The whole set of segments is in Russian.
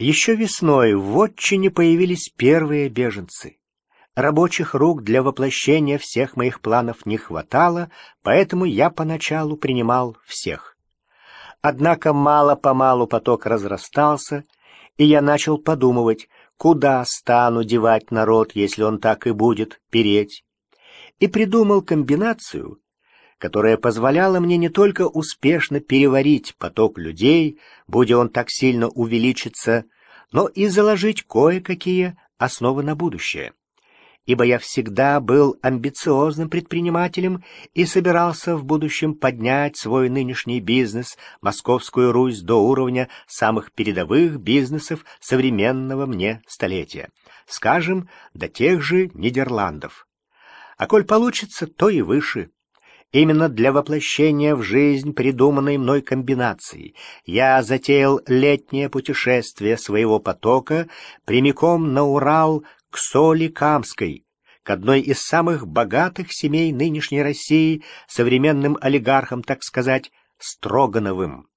Еще весной в Вотчине появились первые беженцы. Рабочих рук для воплощения всех моих планов не хватало, поэтому я поначалу принимал всех. Однако мало-помалу поток разрастался, и я начал подумывать, куда стану девать народ, если он так и будет переть. И придумал комбинацию, которая позволяла мне не только успешно переварить поток людей, будь он так сильно увеличиться, но и заложить кое-какие основы на будущее ибо я всегда был амбициозным предпринимателем и собирался в будущем поднять свой нынешний бизнес, Московскую Русь, до уровня самых передовых бизнесов современного мне столетия, скажем, до тех же Нидерландов. А коль получится, то и выше. Именно для воплощения в жизнь придуманной мной комбинации я затеял летнее путешествие своего потока прямиком на Урал к Соли Камской, к одной из самых богатых семей нынешней России, современным олигархам, так сказать, Строгановым.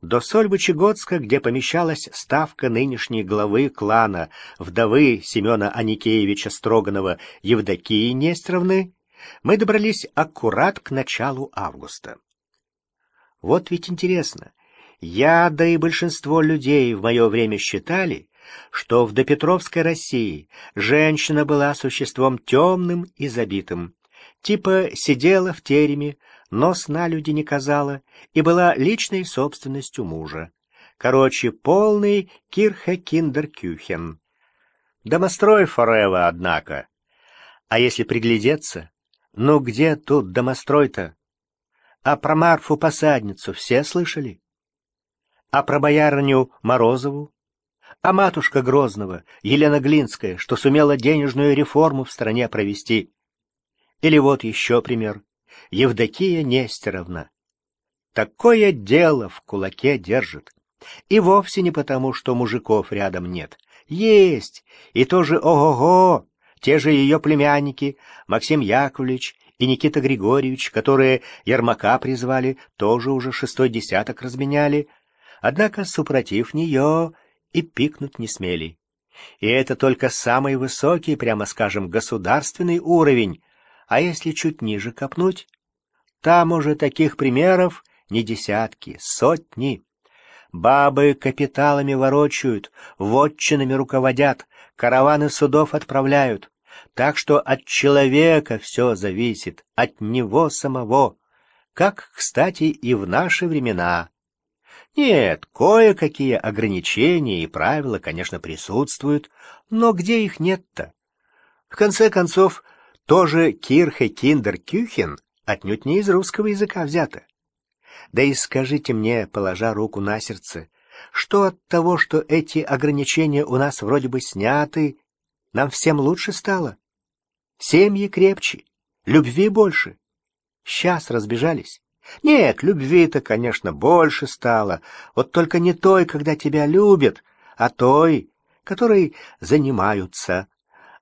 До Сольвычегодска, где помещалась ставка нынешней главы клана, вдовы Семена Аникеевича Строганова Евдокии Нестеровны, мы добрались аккурат к началу августа. Вот ведь интересно, я, да и большинство людей в мое время считали, что в допетровской России женщина была существом темным и забитым. Типа сидела в тереме, нос на люди не казала и была личной собственностью мужа. Короче, полный Кирхе-Киндер-Кюхен. Домострой Форева, однако. А если приглядеться, ну где тут домострой-то? А про Марфу-посадницу все слышали? А про боярню Морозову? а матушка Грозного, Елена Глинская, что сумела денежную реформу в стране провести. Или вот еще пример. Евдокия Нестеровна. Такое дело в кулаке держит. И вовсе не потому, что мужиков рядом нет. Есть! И тоже ого-го! Те же ее племянники, Максим Яковлевич и Никита Григорьевич, которые Ермака призвали, тоже уже шестой десяток разменяли. Однако, супротив нее, и пикнуть не смели. И это только самый высокий, прямо скажем, государственный уровень, а если чуть ниже копнуть, там уже таких примеров не десятки, сотни. Бабы капиталами ворочают, вотчинами руководят, караваны судов отправляют. Так что от человека все зависит, от него самого. Как, кстати, и в наши времена. Нет, кое-какие ограничения и правила, конечно, присутствуют, но где их нет-то? В конце концов, тоже Кирхе Киндер Кюхен отнюдь не из русского языка взято. Да и скажите мне, положа руку на сердце, что от того, что эти ограничения у нас вроде бы сняты, нам всем лучше стало? Семьи крепче, любви больше. Сейчас разбежались. Нет, любви-то, конечно, больше стало, вот только не той, когда тебя любят, а той, которой занимаются.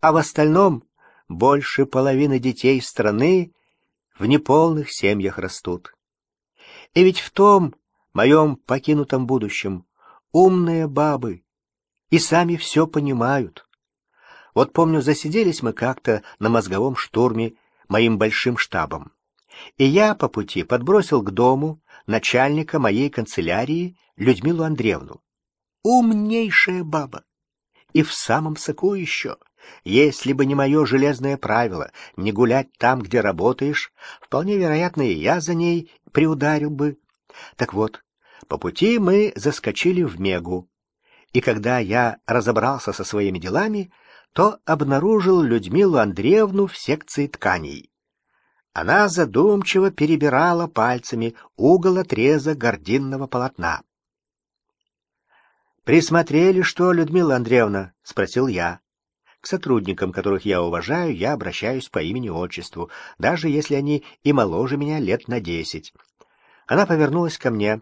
А в остальном больше половины детей страны в неполных семьях растут. И ведь в том моем покинутом будущем умные бабы и сами все понимают. Вот помню, засиделись мы как-то на мозговом штурме моим большим штабом и я по пути подбросил к дому начальника моей канцелярии Людмилу Андреевну. Умнейшая баба! И в самом соку еще. Если бы не мое железное правило не гулять там, где работаешь, вполне вероятно, и я за ней приударил бы. Так вот, по пути мы заскочили в Мегу, и когда я разобрался со своими делами, то обнаружил Людмилу Андреевну в секции тканей. Она задумчиво перебирала пальцами угол отреза гординного полотна. «Присмотрели, что, Людмила Андреевна?» — спросил я. К сотрудникам, которых я уважаю, я обращаюсь по имени-отчеству, даже если они и моложе меня лет на десять. Она повернулась ко мне.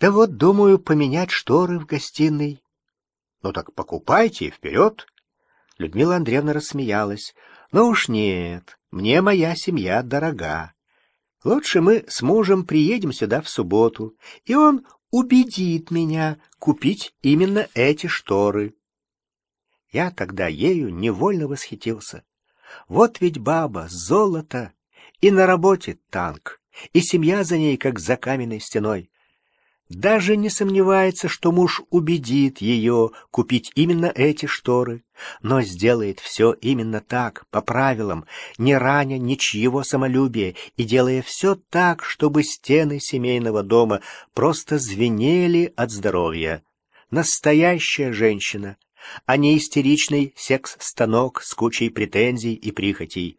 «Да вот, думаю, поменять шторы в гостиной». «Ну так покупайте, вперед!» Людмила Андреевна рассмеялась. «Ну уж нет, мне моя семья дорога. Лучше мы с мужем приедем сюда в субботу, и он убедит меня купить именно эти шторы. Я тогда ею невольно восхитился. Вот ведь баба, золото, и на работе танк, и семья за ней, как за каменной стеной даже не сомневается, что муж убедит ее купить именно эти шторы, но сделает все именно так, по правилам, не раня ничьего самолюбия и делая все так, чтобы стены семейного дома просто звенели от здоровья. Настоящая женщина, а не истеричный секс-станок с кучей претензий и прихотей.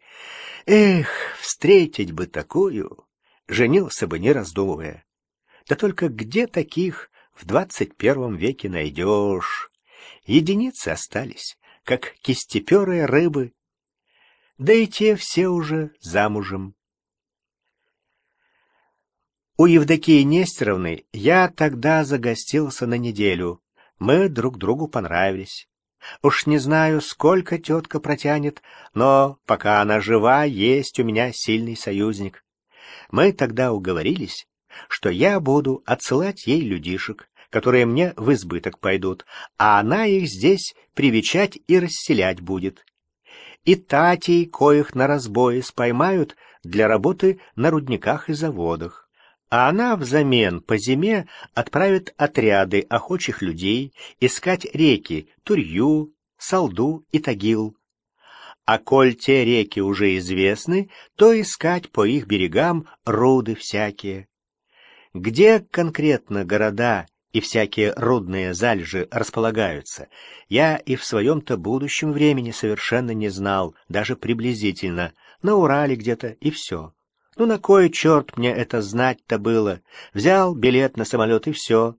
Эх, встретить бы такую, женился бы не раздумывая. Да только где таких в двадцать первом веке найдешь? Единицы остались, как кистеперые рыбы. Да и те все уже замужем. У Евдокии Нестеровны я тогда загостился на неделю. Мы друг другу понравились. Уж не знаю, сколько тетка протянет, но пока она жива, есть у меня сильный союзник. Мы тогда уговорились, что я буду отсылать ей людишек, которые мне в избыток пойдут, а она их здесь привечать и расселять будет. И татей, коих на разбое споймают для работы на рудниках и заводах. А она взамен по зиме отправит отряды охочих людей искать реки Турью, Салду и Тагил. А коль те реки уже известны, то искать по их берегам руды всякие. Где конкретно города и всякие рудные залежи располагаются, я и в своем-то будущем времени совершенно не знал, даже приблизительно, на Урале где-то и все. Ну на кой черт мне это знать-то было? Взял билет на самолет и все.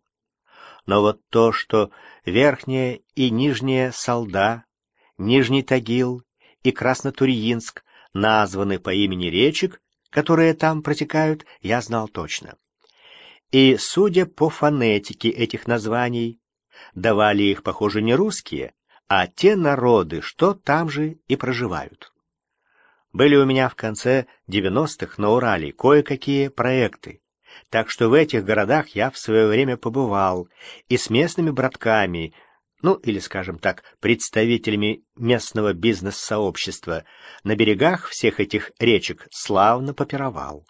Но вот то, что Верхняя и Нижняя Солда, Нижний Тагил и Краснотурьинск названы по имени речек, которые там протекают, я знал точно. И, судя по фонетике этих названий, давали их, похоже, не русские, а те народы, что там же и проживают. Были у меня в конце 90-х на Урале кое-какие проекты, так что в этих городах я в свое время побывал и с местными братками, ну или, скажем так, представителями местного бизнес-сообщества, на берегах всех этих речек славно попировал.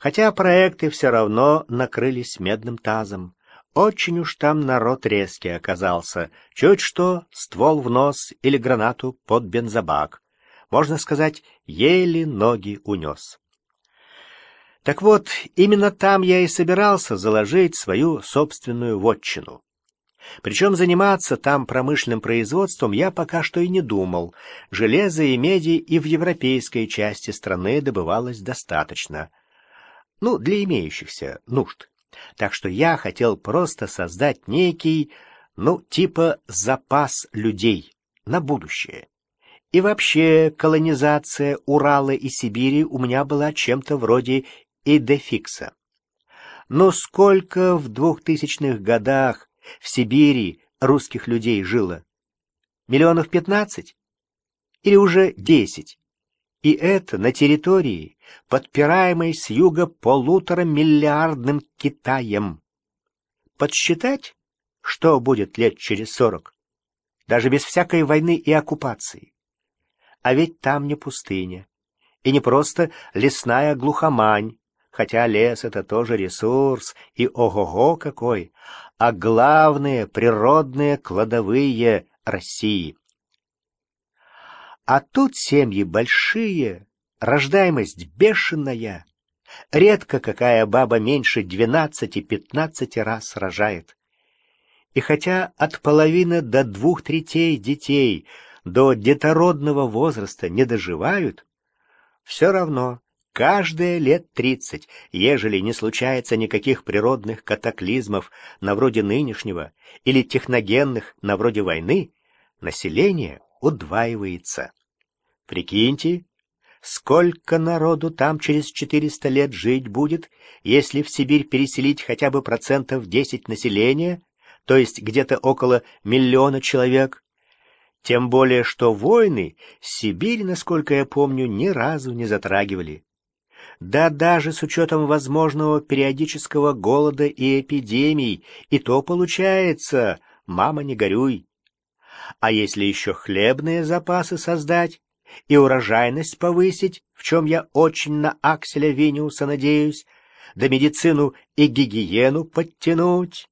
Хотя проекты все равно накрылись медным тазом. Очень уж там народ резкий оказался. Чуть что, ствол в нос или гранату под бензобак. Можно сказать, еле ноги унес. Так вот, именно там я и собирался заложить свою собственную вотчину. Причем заниматься там промышленным производством я пока что и не думал. Железа и меди и в европейской части страны добывалось достаточно — ну, для имеющихся нужд. Так что я хотел просто создать некий, ну, типа запас людей на будущее. И вообще колонизация Урала и Сибири у меня была чем-то вроде идефикса. Но сколько в двухтысячных годах в Сибири русских людей жило? Миллионов пятнадцать? Или уже десять? И это на территории, подпираемой с юга полутора миллиардным Китаем. Подсчитать, что будет лет через сорок, даже без всякой войны и оккупации. А ведь там не пустыня, и не просто лесная глухомань, хотя лес — это тоже ресурс, и ого-го какой, а главные природные кладовые России. А тут семьи большие, рождаемость бешеная. Редко какая баба меньше двенадцати-пятнадцати раз рожает. И хотя от половины до двух третей детей до детородного возраста не доживают, все равно каждые лет тридцать, ежели не случается никаких природных катаклизмов на вроде нынешнего или техногенных на вроде войны, население удваивается. Прикиньте, сколько народу там через 400 лет жить будет, если в Сибирь переселить хотя бы процентов 10 населения, то есть где-то около миллиона человек. Тем более, что войны Сибирь, насколько я помню, ни разу не затрагивали. Да даже с учетом возможного периодического голода и эпидемий, и то получается, мама, не горюй. А если еще хлебные запасы создать и урожайность повысить, в чем я очень на Акселя Виниуса надеюсь, да медицину и гигиену подтянуть,